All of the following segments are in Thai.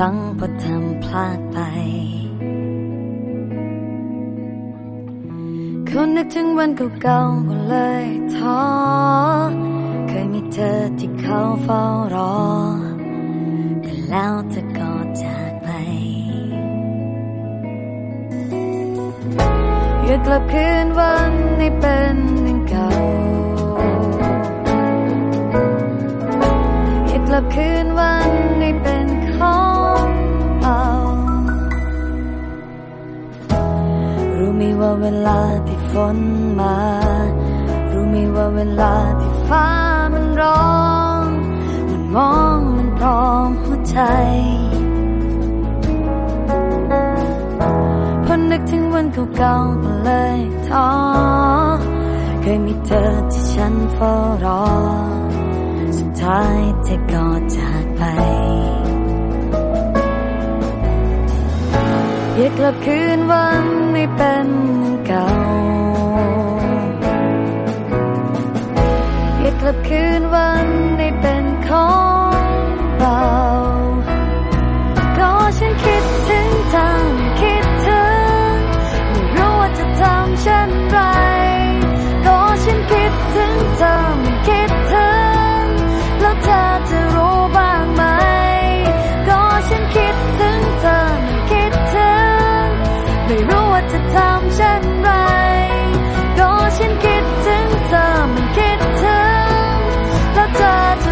รั้งพอทำพลาดไปคนนึกถึงวันเก่าๆก็เลยท้อเคยมีเธอที่เขาเฝ้ารอ แต่แล้วเธอก็จากไป อยากกลับคืนวันให้เป็นหนึ่งเก่าอยากกลับคืนวัน ว่าเวลาที่ฝนมา รู้ไหมว่าเวลาที่ฟ้ามันร้อง มันมองมันพร้อมหัวใจพอนึกถึงวันเก่าๆก็เลยท้อเคยมีเธอที่ฉันเฝ้ารอ สุดท้ายเธอก็จากไป อยากลับคืนวันให้เป็นเก่า อยากกลับคืนวันให้เป็นของเราก็ฉันคิดถึงเธอคิดถึงไม่รู้ว่าจะทำเช่นไรก็ฉันคิดถึงเธอคิดถึงแล้วเธอจะรู้บ้างไหมก็ฉันคิดถึงเธอ ไม่รู้ว่าจะทำเช่นไร ก็ฉันคิดถึงเธอมันคิดถึง แล้วเธอ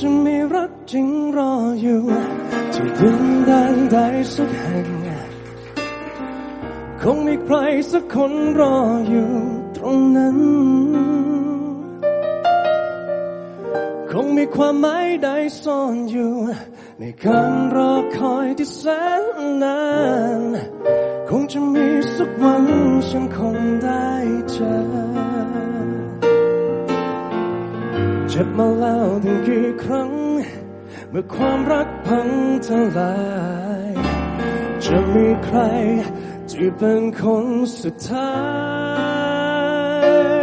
จะมีรักจริงรออยู่ที่ดินแดนใดสักแห่งคงมีใครสักคนรออยู่ตรงนั้น คงมีความหมายใดซ่อนอยู่ ในการรอคอยที่แสนนาน คงจะมีสักวันฉันคงได้เจอ เจ็บมาแล้วถึงกี่ครั้ง เมื่อความรักพังทลาย จะมีใครที่เป็นคนสุดท้า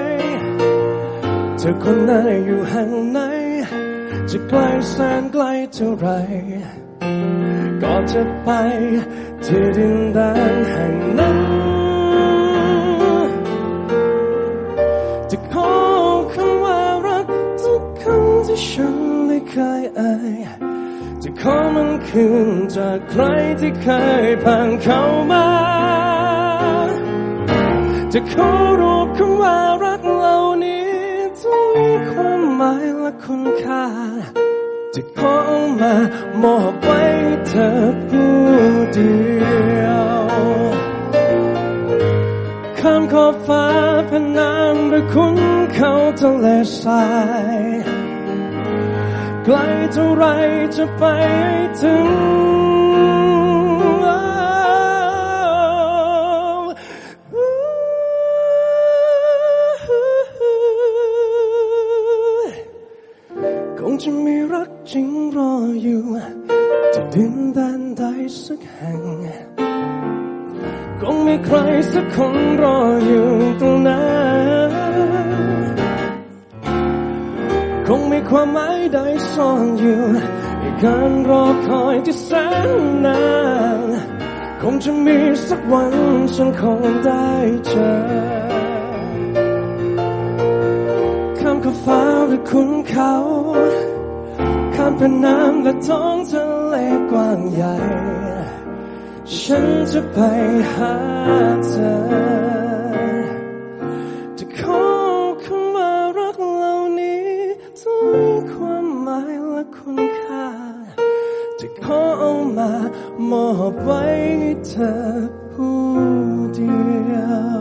ยเธอคนไหนอยู่แห่งไหน จะไกลแสนไกลเท่าไร ก็จะไปที่ดินแดนแห่งนั้น ที่ฉันได้เคยเอ่ยจะขอมันคืนจากใครที่เคยผ่านเข้ามา จะขอรวบคำว่ารักเหล่านี้ทุกความหมายและคุณค่า จะขอเอามามอบไว้เธอผู้เดียวข้ามขอบฟ้าพนน้ำหรือคุณเขาทะเลทราย ไกลเท่าไรจะไปให้ถึง คงจะมีรักจริงรออยู่ที่ดินแดนใดสักแห่ง คงมีใครสักคนรออยู่ตรงนั้น งมีความหมายใดซ่อนอยู่ในการรอคอยที่แสนนานคงจะมีสักวันฉันคงได้เจอข้ามขอบฟ้าหรือคุณเขา ข้ามแผ่นน้ำและท้องทะเลกว้างใหญ่ ฉันจะไปหาเธอ มามอบไว้ให้เธอผู้เดียว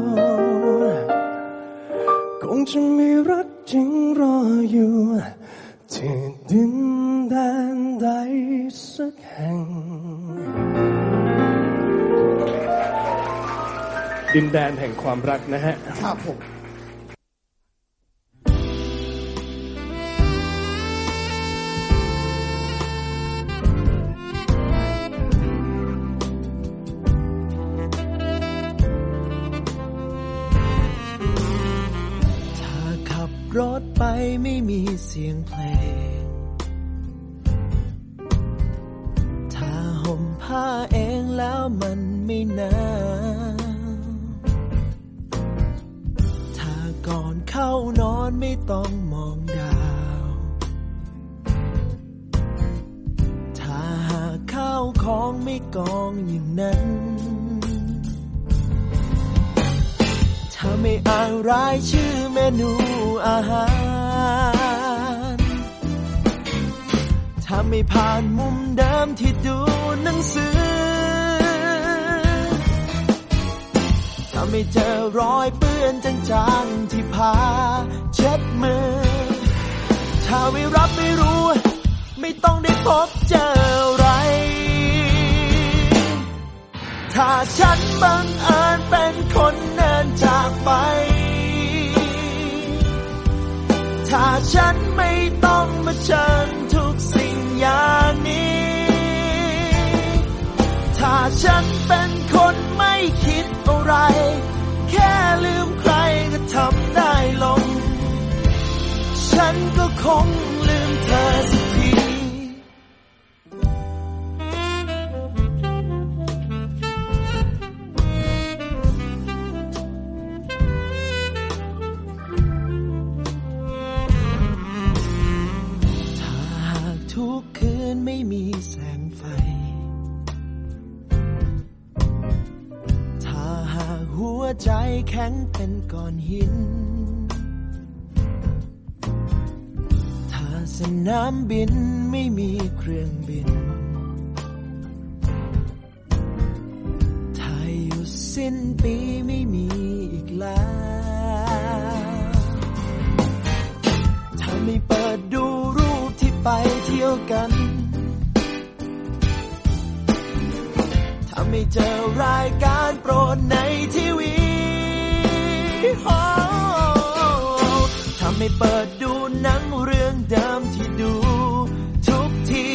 คงจะมีรักจริงรออยู่ที่ดินแดนใดสักแห่ง ดินแดนแห่งความรักนะฮะ ครับผม รถไปไม่มีเสียงเพลง ถ้าห่มผ้าเองแล้วมันไม่หนาวถ้าก่อนเข้านอนไม่ต้องมองดาว ถ้าหาข้าวของไม่กองอย่างนั้น ถ้าไม่อ่านรายชื่อเมนูอาหาร ถ้าไม่ผ่านมุมเดิมที่ดูหนังสือ ถ้าไม่เจอรอยเปื้อนจางๆที่พาเช็ดมือ ถ้าไม่รับไม่รู้ ไม่ต้องได้พบเจออะไร ถ้าฉันบังเอิญเป็นคน ไป ถ้าฉันไม่ต้องมาเชิญทุกสิ่งอย่างนี้ ถ้าฉันเป็นคนไม่คิดอะไร แค่ลืมใครก็ทำได้ลง ฉันก็คงลืมเธอสัก แข็งเป็นก้อนหิน ถ้าสนามบินไม่มีเครื่องบิน ถ้าอยู่สิ้นปีไม่มีอีกแล้วถ้าไม่เปิดดูรูปที่ไปเที่ยวกันถ้าไม่เจอรายการโปรดในทีวี โอ้ถ้าไม่เปิดดูหนังเรื่องเดิมที่ดู ทุกที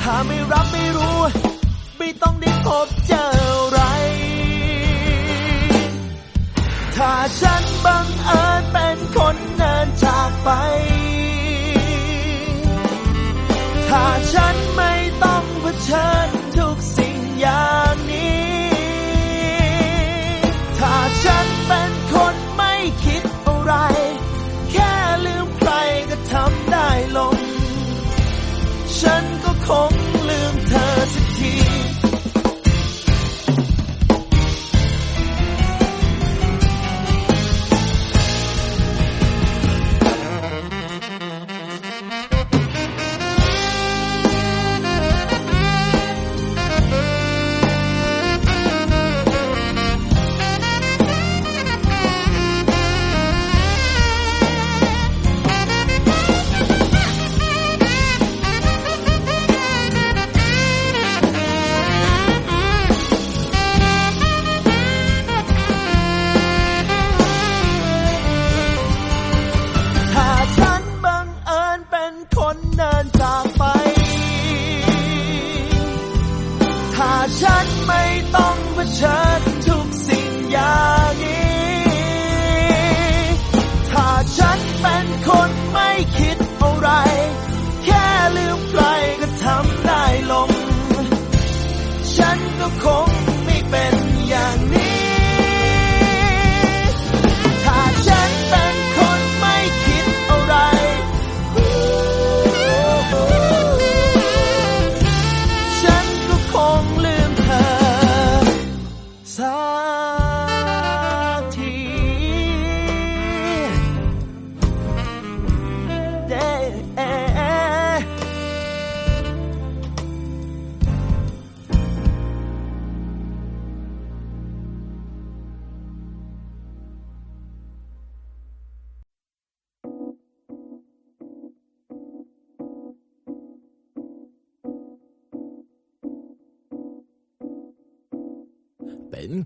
ถ้าไม่รับไม่รู้ ไม่ต้องได้พบเจออะไร ถ้าฉันบังเอิญเป็นคนเดินจากไป ถ้าฉันไม่ต้องเผชิญทุกสิ่งอย่าง ไร แค่ลืมใครก็ทำได้ลง ฉันก็คงลืมเธอ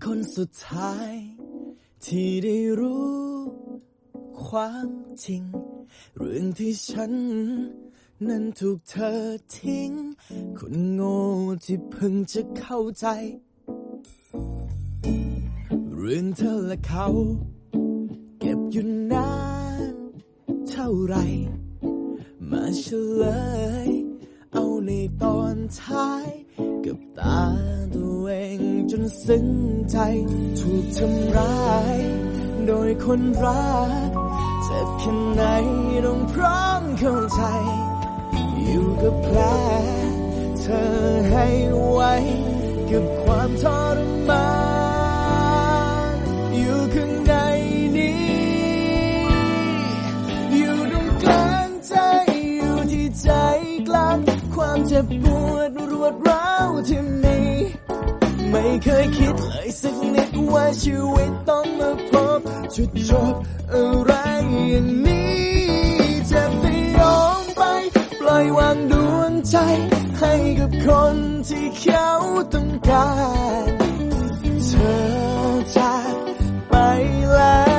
คนสุดท้าย ที่ได้รู้ ความจริง เรื่องที่ฉัน นั้นถูกเธอทิ้ง คนโง่ที่เพิ่งจะเข้าใจ เรื่องเธอและเขา เก็บอยู่นาน เท่าไร มาเฉลย เอาในตอนท้ายกับตาตัวเองจนซึ้งใจ ถูกทำร้าย โดยคนรัก เจ็บแค่ไหนต้องพร้อมเข้าใจ อยู่กับแผลเธอให้ไว้ กับความทรมาน ความเจ็บปวดรวดร้าวที่มี ไม่เคยคิดเลยสักนิดว่าชีวิตต้องมาพบจุดจบอะไรอย่างนี้จะไปยอมไป ปล่อยวางดวงใจ ให้กับคนที่เขาต้องการ เธอจากไปแล้ว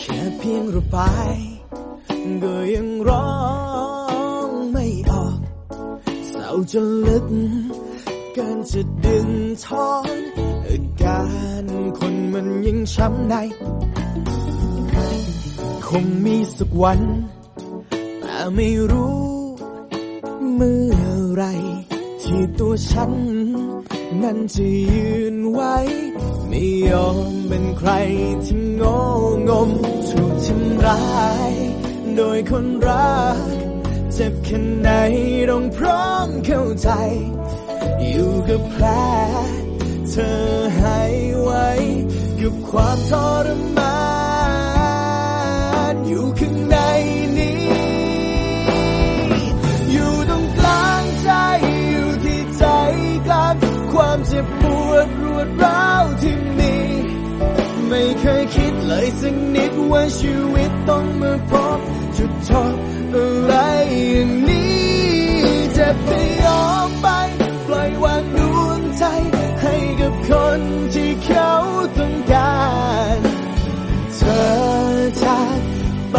แค่เพียงระบายก็ยังร้องไม่ออกเศร้าจนลึกเกินจะดึงถอนอาการคนมันยังช้ำใน คงมีสักวัน แต่ไม่รู้เมื่อไรที่ตัวฉัน นั้นจะยืนไว้ ไม่ยอมเป็นใครที่โง่งมถูกทำร้าย โดยคนรัก เจ็บแค่ไหนต้องพร้อมเข้าใจ อยู่กับแผลเธอให้ไว้กับความทรมานอยู่ข้างในนี้ อยู่ตรงกลางใจอยู่ที่ใจกลางความเจ็บปวด ไม่เคยคิดเลยสักนิดว่าชีวิตต้องมาพบจุดจบอะไรอย่างนี้จะไปยอมไป ปล่อยวางดวงใจ ให้กับคนที่เขาต้องการ เธอจากไป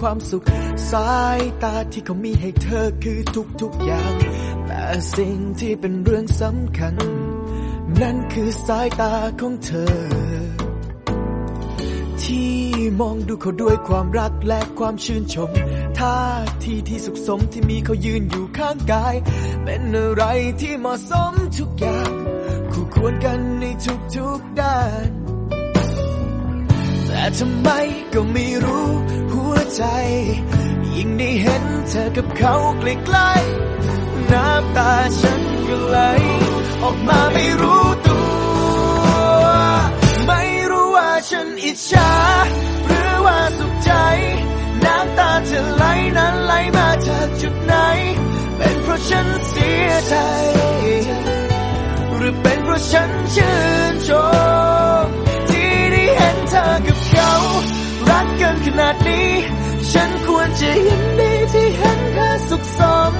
ความสุข สายตาที่เขามีให้เธอคือทุกๆอย่าง แต่สิ่งที่เป็นเรื่องสำคัญ นั่นคือสายตาของเธอ ที่มองดูเขาด้วยความรักและความชื่นชมท่าทีที่สุขสมที่มีเขายืนอยู่ข้างกาย เป็นอะไรที่เหมาะสมทุกอย่าง คู่ควรกันในทุกๆด้านแต่ทำไมก็ไม่รู้ ใจ ยิ่งได้เห็นเธอกับเขาใกล้ๆน้ำตาฉันก็ไหลออกมาไม่รู้ตัว ไม่รู้ว่าฉันอิจฉาหรือว่าสุขใจ น้ำตาเธอไหลนั้นไหลมาจากจุดไหน เป็นเพราะฉันเสียใจ หรือเป็นเพราะฉันชื่นชม จะยินดีที่เห็นเธอสุขสม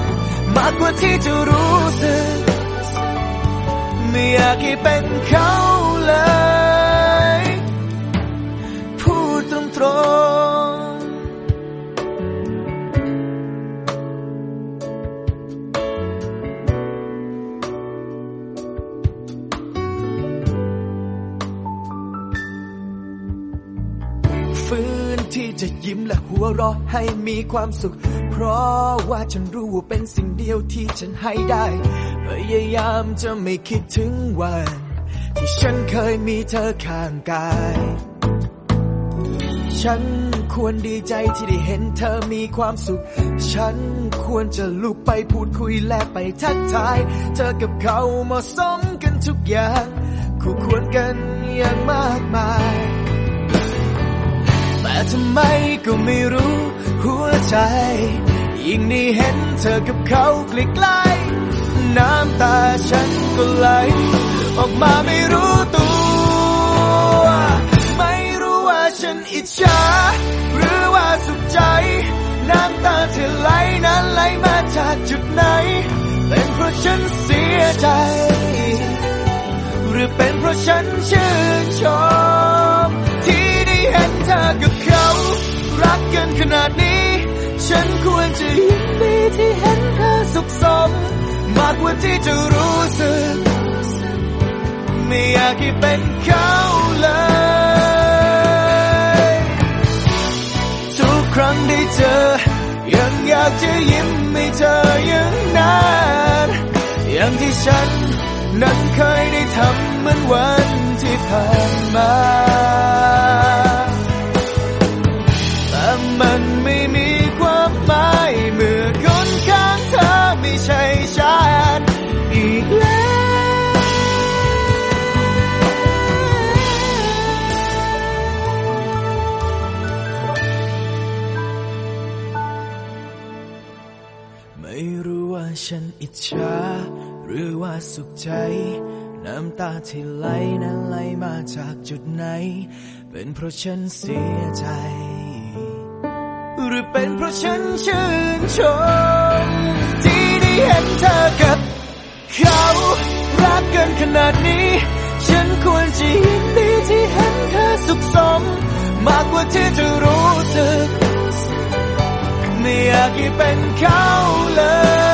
มากกว่าที่จะรู้สึก ไม่อยากให้เป็นเขาเลย ยิ้มและหัวเราะให้มีความสุข เพราะว่าฉันรู้ว่าเป็นสิ่งเดียวที่ฉันให้ได้ พยายามจะไม่คิดถึงวัน ที่ฉันเคยมีเธอข้างกาย ฉันควรดีใจที่ได้เห็นเธอมีความสุข ฉันควรจะลุกไปพูดคุยและไปทักทาย เธอกับเขาเหมาะสมกันทุกอย่าง คู่ควรกันอย่างมากมาย ทำไมก็ไม่รู้หัวใจ ยิ่งได้เห็นเธอกับเขาใกล้ๆน้ำตาฉันก็ไหล ออกมาไม่รู้ตัว ไม่รู้ว่าฉันอิจฉาหรือว่าสุขใจ น้ำตาที่ไหลนั้นไหลมาจากจุดไหน เป็นเพราะฉันเสียใจ หรือเป็นเพราะฉันชื่นชมที่ได้เห็นเธอกับ เขา รักกันขนาดนี้ ฉันควรจะยินดีที่เห็นเธอสุขสม มากกว่าที่จะรู้สึก ไม่อยากให้เป็นเขาเลยทุกครั้งได้เจอ ยังอยากจะยิ้มให้เธอย่างนั้นอย่างที่ฉันนั้นเคยได้ทำเหมือนวันที่ผ่านมา จฉาหรือว่าสุขใจ น้ำตาที่ไหลนั้นไหลมาจากจุดไหน เป็นเพราะฉันเสียใจ หรือเป็นเพราะฉันชื่นชม ที่ได้เห็นเธอกับ เขารักกันขนาดนี้ ฉันควรจะยินดีที่เห็นเธอสุขสม มากกว่าที่จะรู้สึกไม่อยากให้เป็นเขาเลย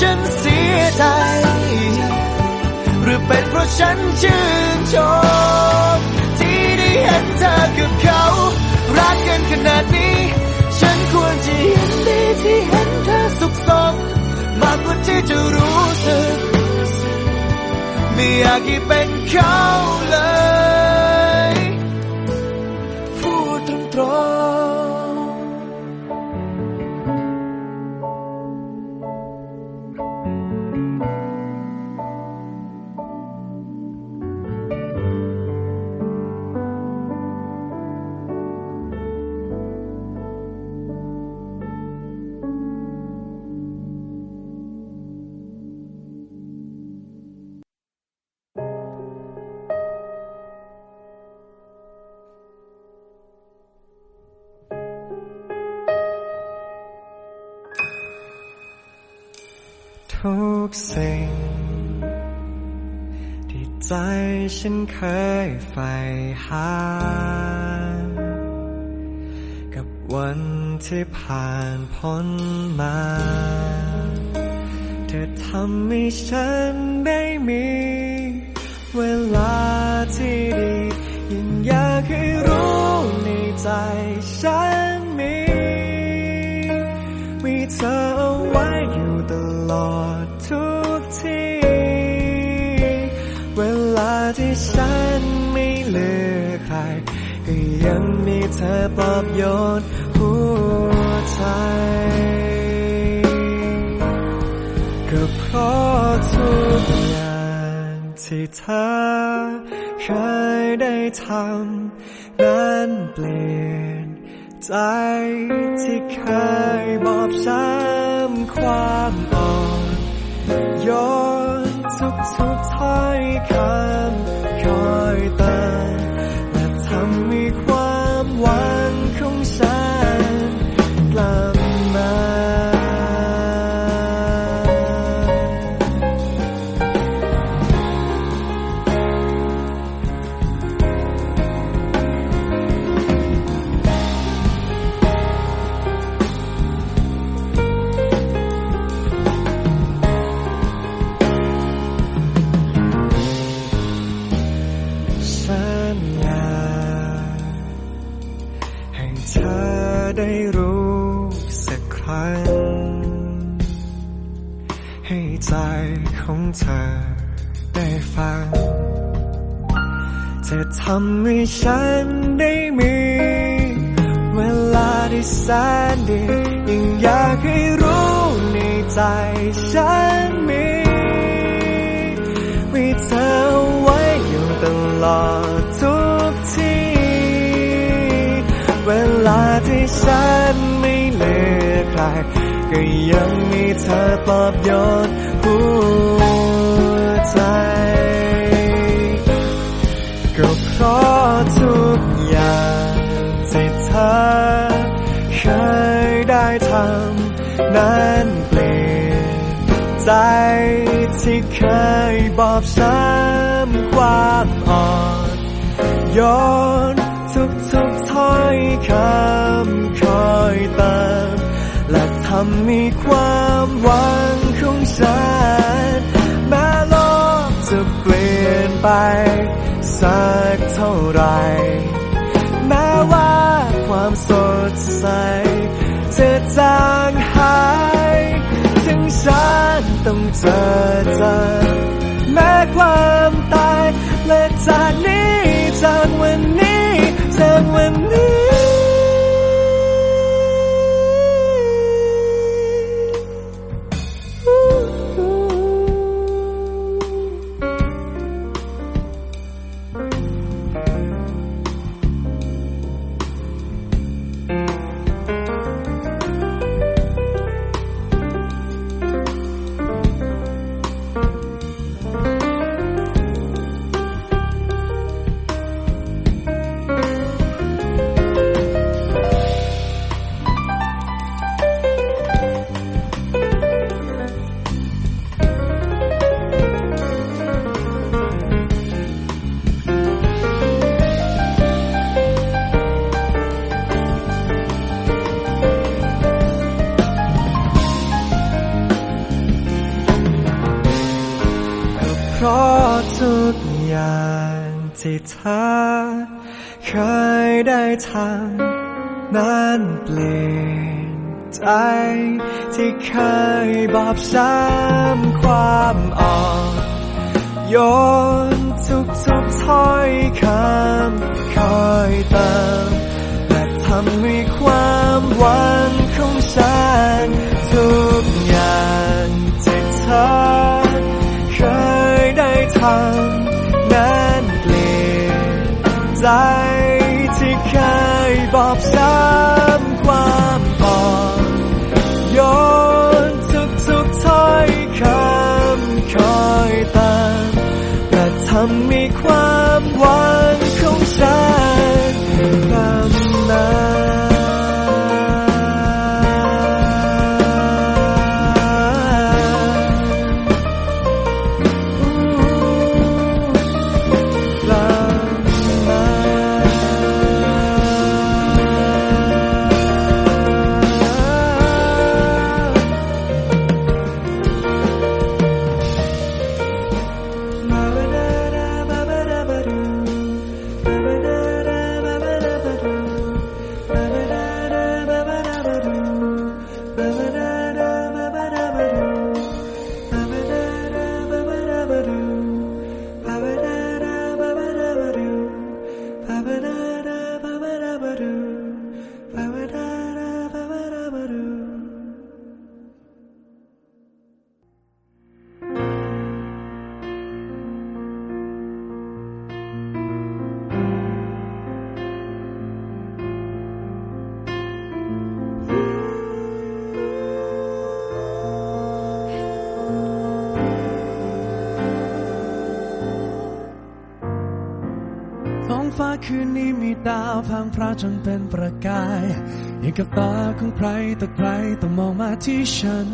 ฉันเสียใจ หรือเป็นเพราะฉันชื่นชมที่ได้เห็นเธอกับเขา รักกันขนาดนี้ ฉันควรจะยินดีที่เห็นเธอสุขสมมากกว่าที่จะรู้สึก ไม่อยากให้เป็นเขาเลย พูดตรง ฉันเคยใฝ่หา กับวันที่ผ่านพ้นมา เธอทำให้ฉันได้มี เวลาที่ดียิ่งอยากให้รู้ในใจฉันมีมีเธอเอาไว้อยู่ตลอดทุกที ที่ฉันไม่เหลือใคร ก็ยังมีเธอปลอบโยนหัวใจก็เพราะทุกอย่างที่เธอเคยได้ทำนั้นเปลี่ยนใจที่เคยบอบช้ำความอ่อนโยนทุกทุกๆ อยคำคอยเตือน เธอเคยได้ทำนั้นเปลี่ยนใจที่เคยบอบช้ำความอ่อนโยนทุกทุกถ้อยคำคอยเติมและทำให้ความหวังของฉันทุกอย่างที่เธอเคยได้ทำ ใจที่เคยบอบช้ำความอ่อนโยนทุกทุกถ้อยคำคอยตามและทำมีความหวังของฉันันเป็นประกาย อย่างกับตาของใครต่อใครต้องมองมาที่ฉัน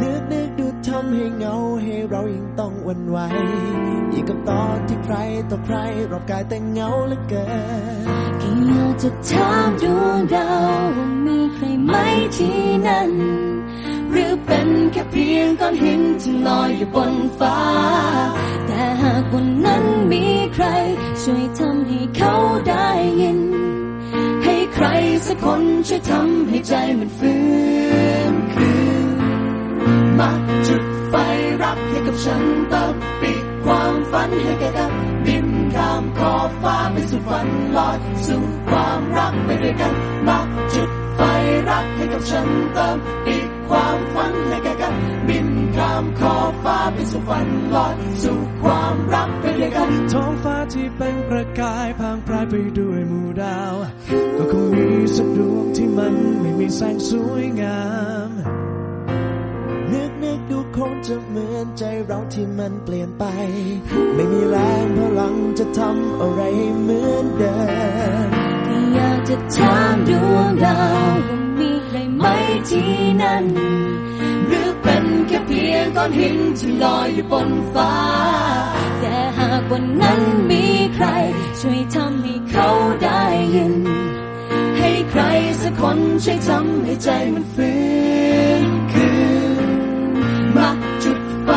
นึกนึกดูทำให้เหงาให้เรายังต้องวันไหวอีกกับตอนที่ใครต่อใครรอบกายแต่เหงาเหลือเกินก็อยากจะถามดวงดาวว่ามีใครไหมที่นั่น หรือเป็นแค่เพียงก้อนหินที่ลอยอยู่บนฟ้า แต่หากวันนั้นมีใคร ช่วยทำให้เขาได้ สักคนช่วยทำให้ใจมันฟื้นคืนมาจุดไฟรักให้กับฉันเติมปิดความฝันให้แก่กันบินข้ามขอบฟ้าไปสู่ฝันลอยสู่ความรักไปด้วยกันมาจุดไฟรักให้กับฉันเติมปิด ความฝันให้แก่กันบินข้ามขอบฟ้าไปสู่ฝันลอยสู่ความรักไปด้วยกันท้องฟ้าที่เป็นประกายพางพรายไปด้วยหมู่ดาว ก็คงมีสักดวงที่มันไม่มีแสงสวยงามนึกนึกดูคงจะเหมือนใจเราที่มันเปลี่ยนไป ไม่มีแรงพลังจะทำอะไรให้เหมือนเดิมก็อยากจะถามดวงดาว ที่นั่น หรือเป็นแค่เพียงก้อนหินที่ลอยอยู่บนฟ้า แต่หากวันนั้นมีใคร ช่วยทำให้เขาได้ยิน ให้ใครสักคนช่วยทำให้ใจมันฟื้นคืนมาจุดไฟ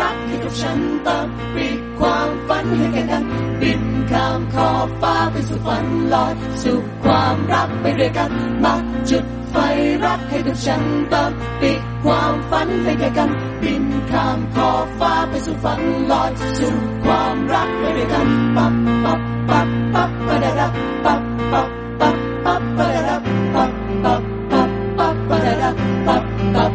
รักให้กับฉันติมปีกความฝันให้แก่กันบินข้ามขอบฟ้าไปสู่ฝันลอยสู่ความรักไปด้วยกันมาจุด ไฟรักให้กับฉันเติมปิดความฝันให้แก่กัน บินข้ามขอบฟ้าไปสู่ฝันลอยสู่ความรักไปด้วยกัน ปับปับปับปับปะดะดะปับปับปับปับปะดะดะปับปับปับปับปะดะดะปับปับปับ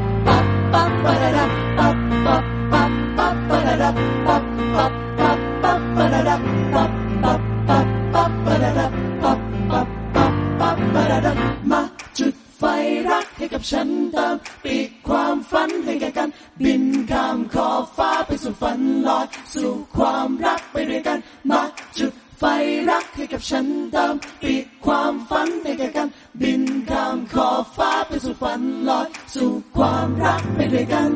กให้กับฉันเติมปีกความฝันให้แก่กัน บินข้ามขอบฟ้าไปสู่ฝันลอยสู่ความรักไปด้วยกัน มาจุดไฟรักให้กับฉันเติมปีกความฝันให้แก่กัน บินข้ามขอบฟ้าไปสู่ฝันลอยสู่ความรักไปด้วยกัน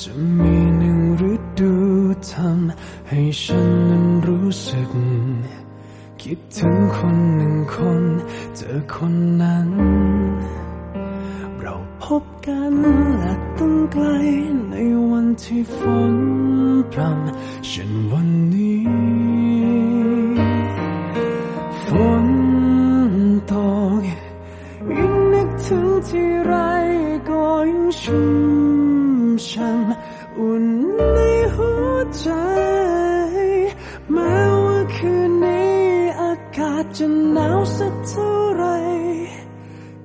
จะมีหนึ่งฤดูทำให้ฉันนั้นรู้สึก คิดถึงคนหนึ่งคน เจอคนนั้น เราพบกันและต้องไกลในวันที่ฝนพรำฉันวันนี้ จะหนาวสักเท่าไร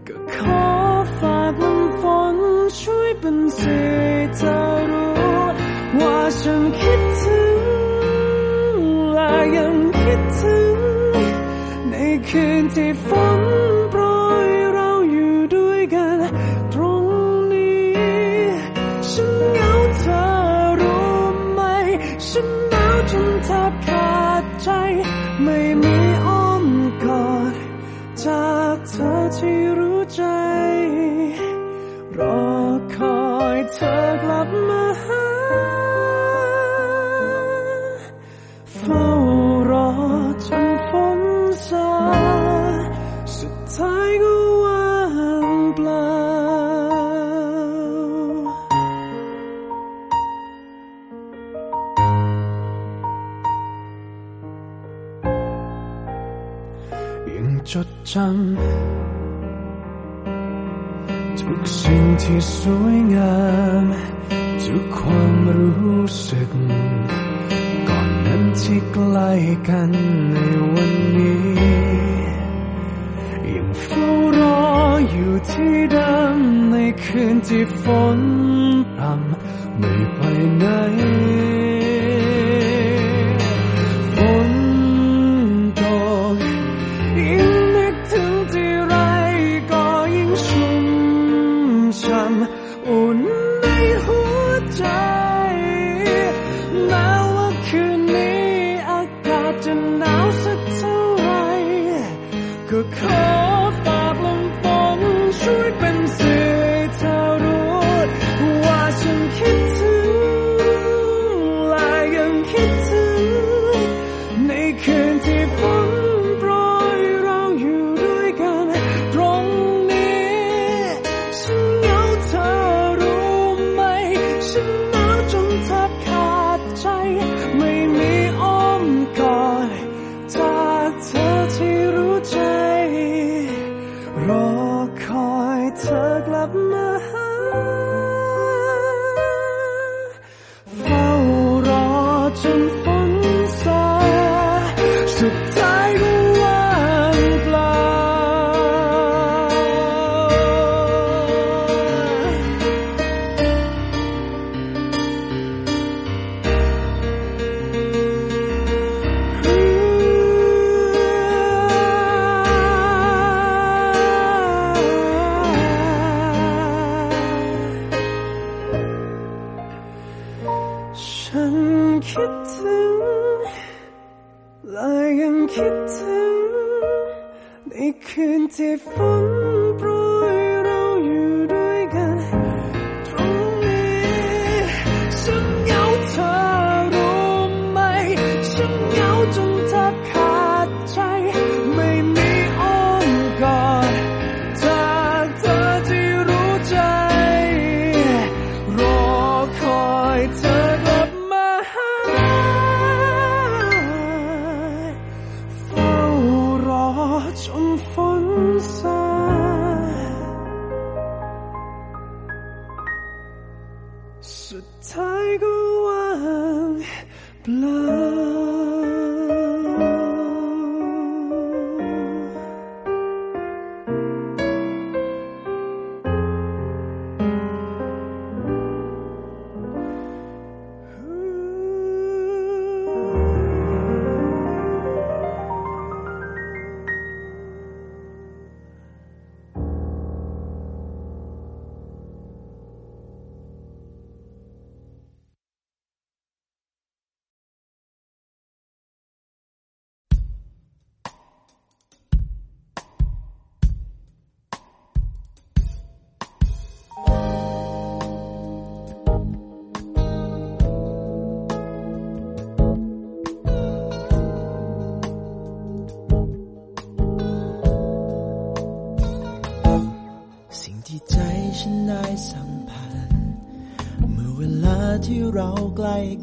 ก็ขอฝากลมฝนช่วยเป็นสื่อเธอรู้ ว่าฉันคิดถึงและยังคิดถึง ในคืนที่ฝนโปรยเราอยู่ด้วยกัน ตรงนี้ ฉันเหงาเธอรู้ไหม ฉันหนาวจนแทบ จดจำทุกสิ่งที่สวยงามทุกความรู้สึก ก่อนนั้นที่ใกล้กันในวันนี้ ยังเฝ้ารออยู่ที่เดิมในคืนที่ฝนพรำไม่ไปไหน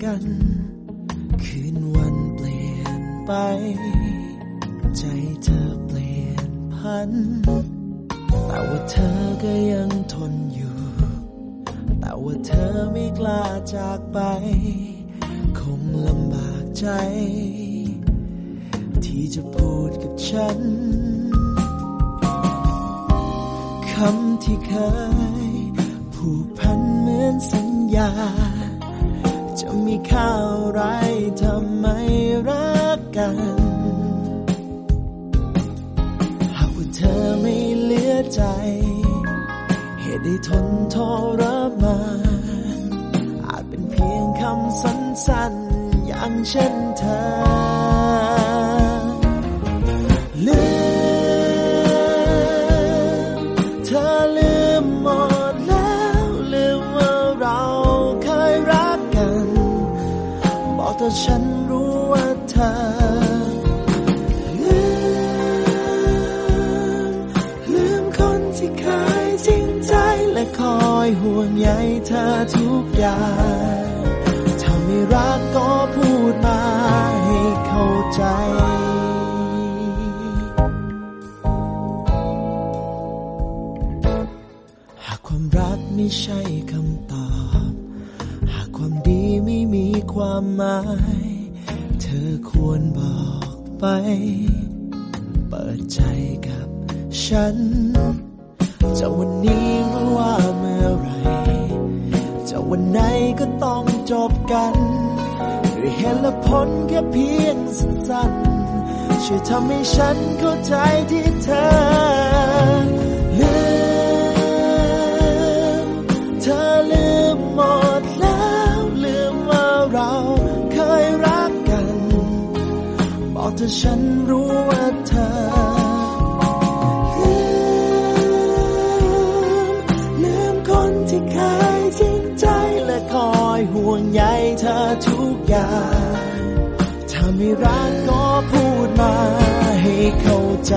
กัน คืนวันเปลี่ยนไป ใจเธอเปลี่ยนพัน แต่ว่าเธอก็ยังทนอยู่ แต่ว่าเธอไม่กล้าจากไป คงลำบากใจ ที่จะพูดกับฉันคำที่เคยผูกพันเหมือนสัญญา จะมีข่าวไรทำไมรักกัน หากว่าเธอไม่เหลือใจ เหตุได้ทนทรมานอาจเป็นเพียงคำสั้นๆ อย่างเช่นเธอ วงใยเธอทุกอย่างถ้าไม่รักก็พูดมาให้เข้าใจหากความรักไม่ใช่คำตอบ หากความดีไม่มีความหมาย เธอควรบอกไป เปิดใจกับฉัน เหตุแค่เพียงสั้นๆช่วยทำให้ฉันเข้าใจที่เธอลืมเธอลืมหมดแล้วลืมว่าเราเคยรักกัน บอกเธอฉันรู้ว่าเธอลืมลืมคนที่เคยจริงใจและคอยห่วงใยเธอทุกอย่าง ไม่รักก็พูดมาให้เข้าใจ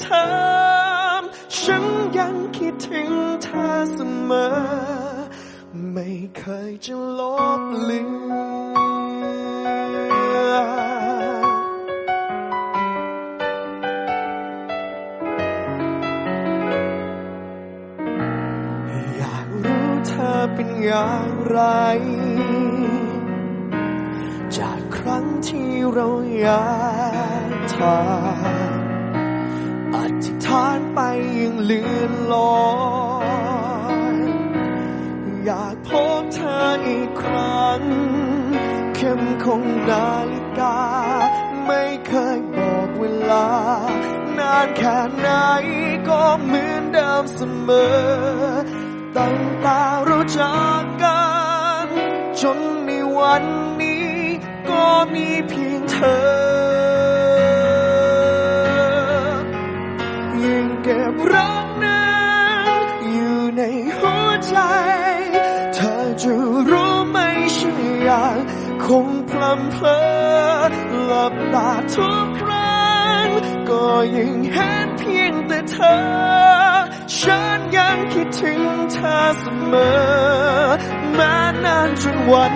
เธอ ฉันยังคิดถึงเธอเสมอ ไม่เคยจะลบเลือนอยากรู้เธอเป็นอย่างไร จากครั้งที่เราอยากทานอ ธิษฐานไปยังเลือนลอยอยากพบเธออีกครั้ง เข้มคงนาฬิกา ไม่เคยบอกเวลา นานแค่ไหนก็เหมือนเดิมเสมอ ตั้งแต่รู้จักกัน จนในวันนี้ก็มีเพียงเธอ ยังคงพลัำเพลอหลับตาทุกครั้ง ก็ยังเห็นเพียงแต่เธอ ฉันยังคิดถึงเธอเสมอแม้นานจนวัน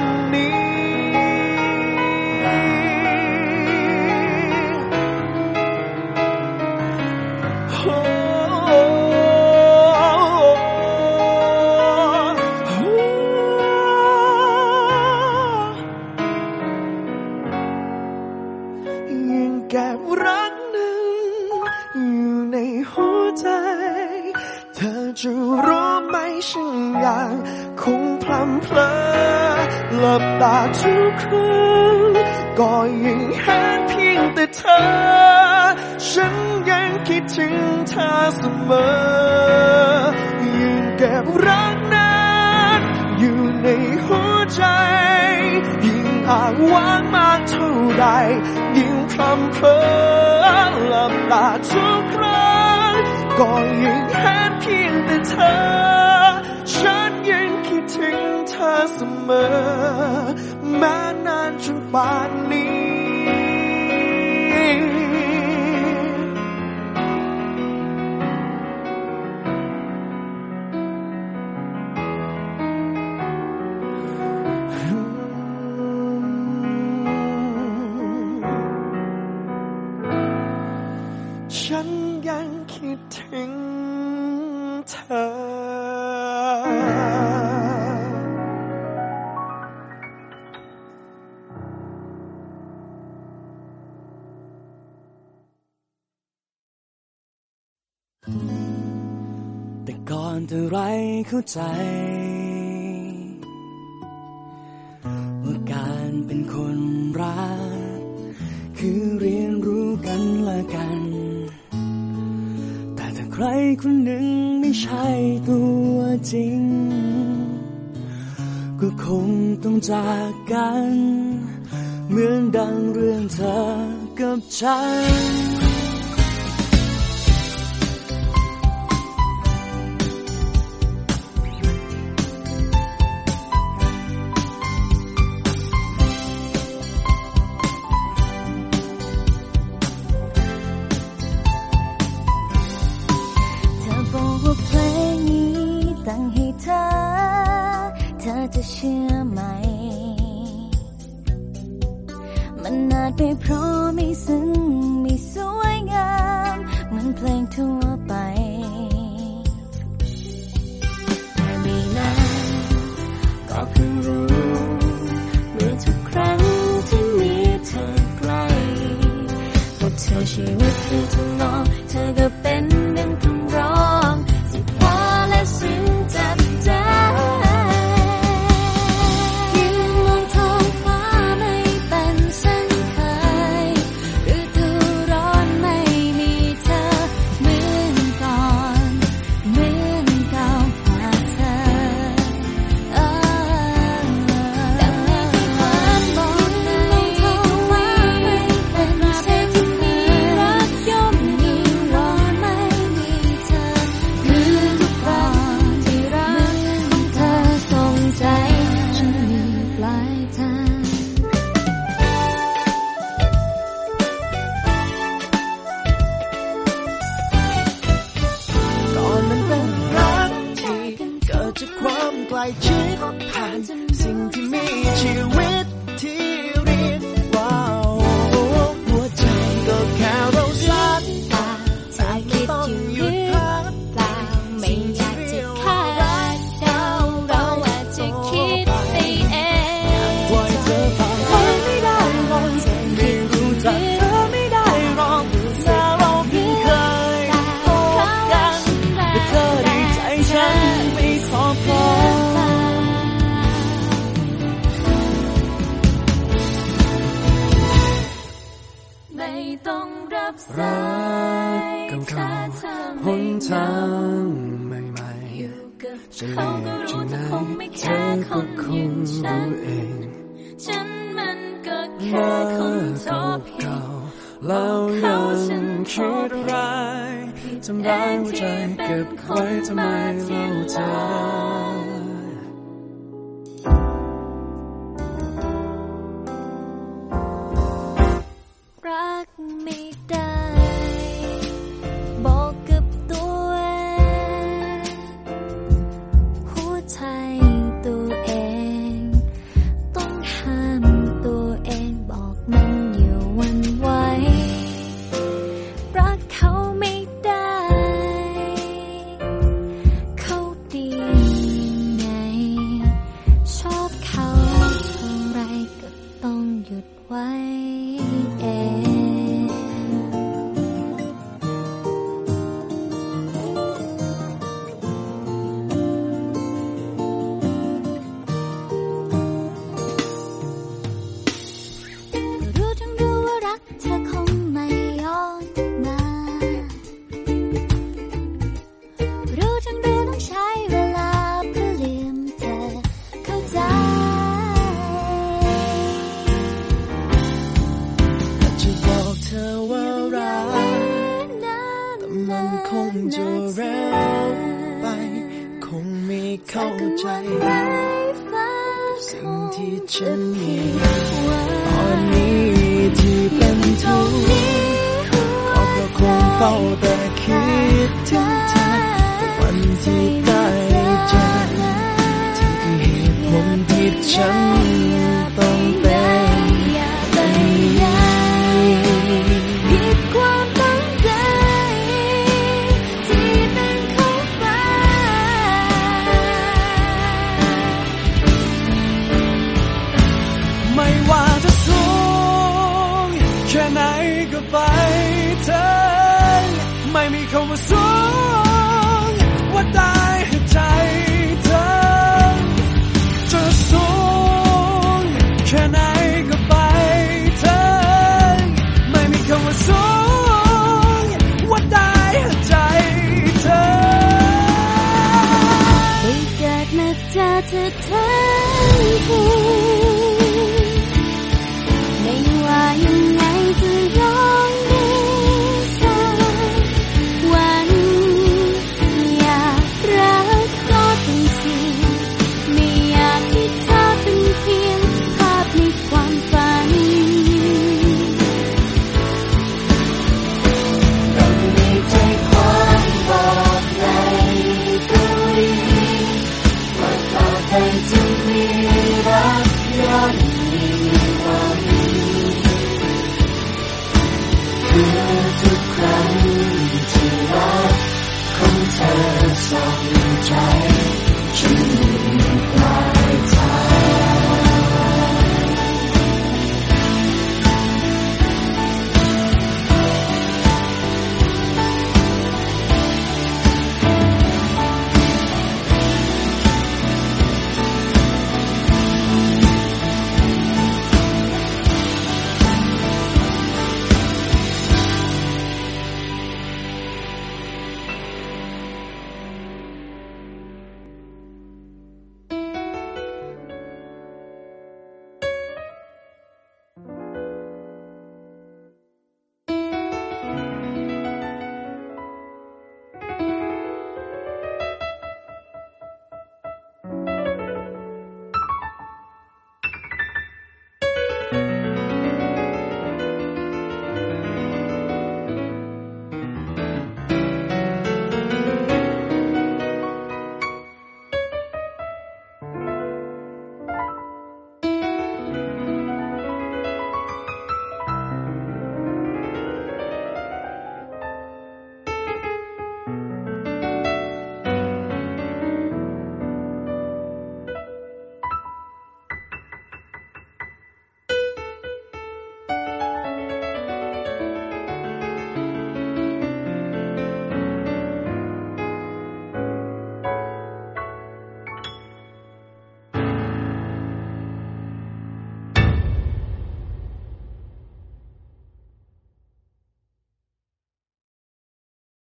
ก็ยังเห็นเพียงแต่เธอ ฉันยังคิดถึงเธอเสมอ แม้นานจนป่าน ฉันยังคิดถึงเธอ แต่ก่อนแต่ไรเข้าใจ คนหนึ่งไม่ใช่ตัวจริง ก็คงต้องจากกัน เหมือนดังเรื่องเธอกับฉัน